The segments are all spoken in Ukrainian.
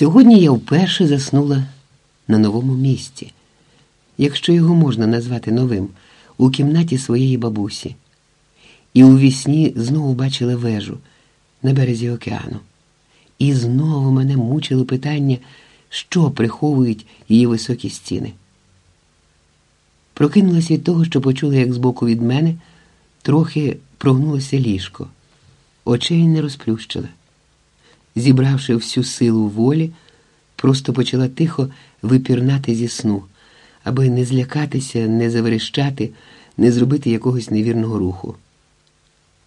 Сьогодні я вперше заснула на новому місці, якщо його можна назвати новим, у кімнаті своєї бабусі, і у вісні знову бачила вежу на березі океану. І знову мене мучило питання, що приховують її високі стіни. Прокинулася від того, що почула, як збоку від мене трохи прогнулося ліжко, очей не розплющила. Зібравши всю силу волі, просто почала тихо випірнати зі сну, аби не злякатися, не заверещати, не зробити якогось невірного руху.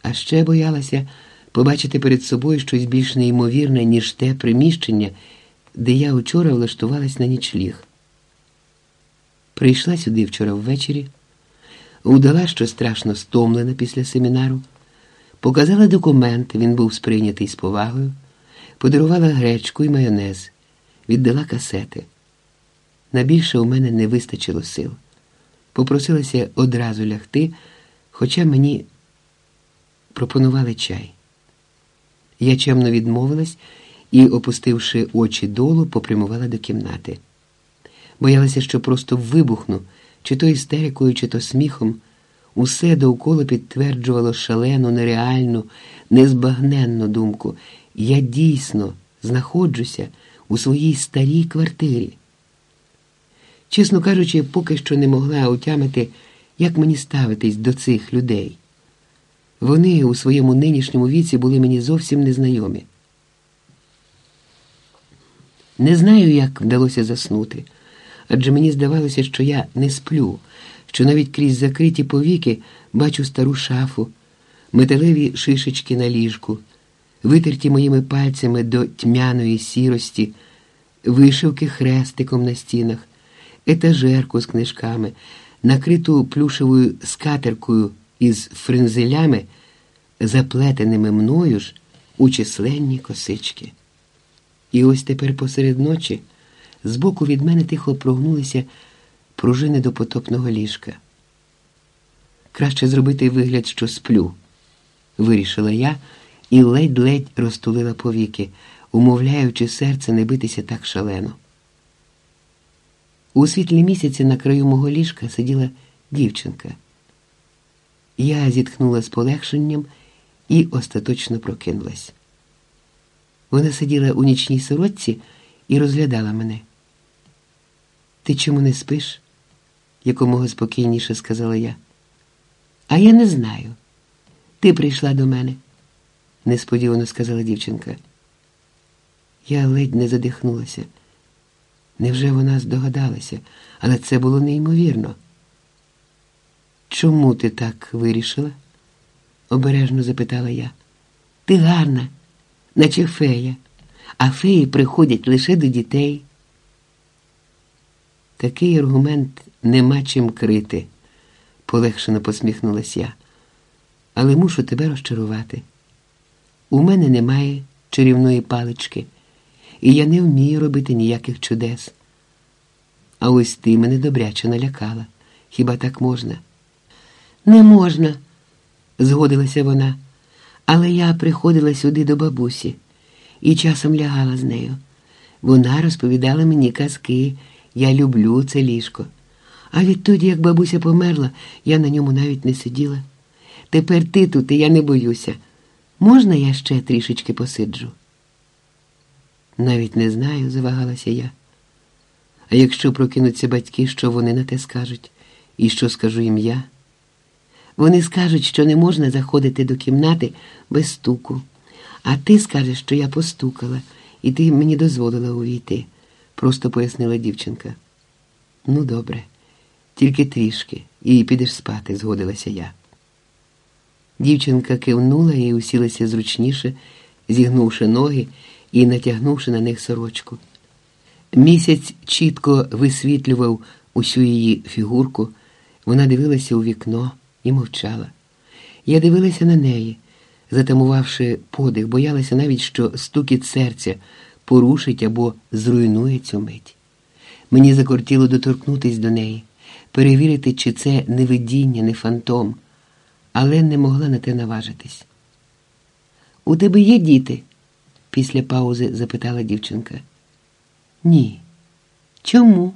А ще боялася побачити перед собою щось більш неймовірне, ніж те приміщення, де я вчора влаштувалась на нічліг. Прийшла сюди вчора ввечері, удала, що страшно стомлена після семінару, показала документ, він був сприйнятий з повагою, подарувала гречку і майонез, віддала касети. На більше у мене не вистачило сил. Попросилася одразу лягти, хоча мені пропонували чай. Я чемно відмовилась і, опустивши очі долу, попрямувала до кімнати. Боялася, що просто вибухну, чи то істерикою, чи то сміхом. Усе довкола підтверджувало шалену, нереальну, незбагненну думку. Я дійсно знаходжуся у своїй старій квартирі. Чесно кажучи, поки що не могла утямити, як мені ставитись до цих людей. Вони у своєму нинішньому віці були мені зовсім незнайомі. Не знаю, як вдалося заснути, адже мені здавалося, що я не сплю, що навіть крізь закриті повіки бачу стару шафу, металеві шишечки на ліжку, витерті моїми пальцями до тьмяної сірості, вишивки хрестиком на стінах, етажерку з книжками, накриту плюшевою скатеркою із френзелями, заплетеними мною ж у численні косички. І ось тепер посеред ночі збоку від мене тихо прогнулися пружини до потопного ліжка. Краще зробити вигляд, що сплю, вирішила я і ледь-ледь розтулила повіки, умовляючи серце не битися так шалено. У світлі місяці на краю мого ліжка сиділа дівчинка. Я зітхнула з полегшенням і остаточно прокинулась. Вона сиділа у нічній сорочці і розглядала мене. Ти чому не спиш? якомога спокійніше сказала я. А я не знаю. Ти прийшла до мене, несподівано сказала дівчинка. Я ледь не задихнулася. Невже вона здогадалася, але це було неймовірно. Чому ти так вирішила? обережно запитала я. Ти гарна, наче фея, а феї приходять лише до дітей. Такий аргумент нема чим крити, полегшено посміхнулась я. Але мушу тебе розчарувати. У мене немає чарівної палички, і я не вмію робити ніяких чудес. А ось ти мене добряче налякала. Хіба так можна? Не можна, згодилася вона, але я приходила сюди до бабусі і часом лягала з нею. Вона розповідала мені казки. Я люблю це ліжко. А відтоді, як бабуся померла, я на ньому навіть не сиділа. Тепер ти тут, і я не боюся. Можна я ще трішечки посиджу? Навіть не знаю, завагалася я. А якщо прокинуться батьки, що вони на те скажуть, і що скажу їм я? Вони скажуть, що не можна заходити до кімнати без стуку, а ти скажеш, що я постукала, і ти мені дозволила увійти просто пояснила дівчинка. Ну, добре, тільки трішки, і підеш спати, згодилася я. Дівчинка кивнула і усілася зручніше, зігнувши ноги і натягнувши на них сорочку. Місяць чітко висвітлював усю її фігурку, вона дивилася у вікно і мовчала. Я дивилася на неї, затамувавши подих, боялася навіть, що стукіт серця порушить або зруйнує цю мить. Мені закортіло доторкнутись до неї, перевірити, чи це не видіння, не фантом, але не могла на те наважитись. У тебе є діти? після паузи запитала дівчинка. Ні. Чому?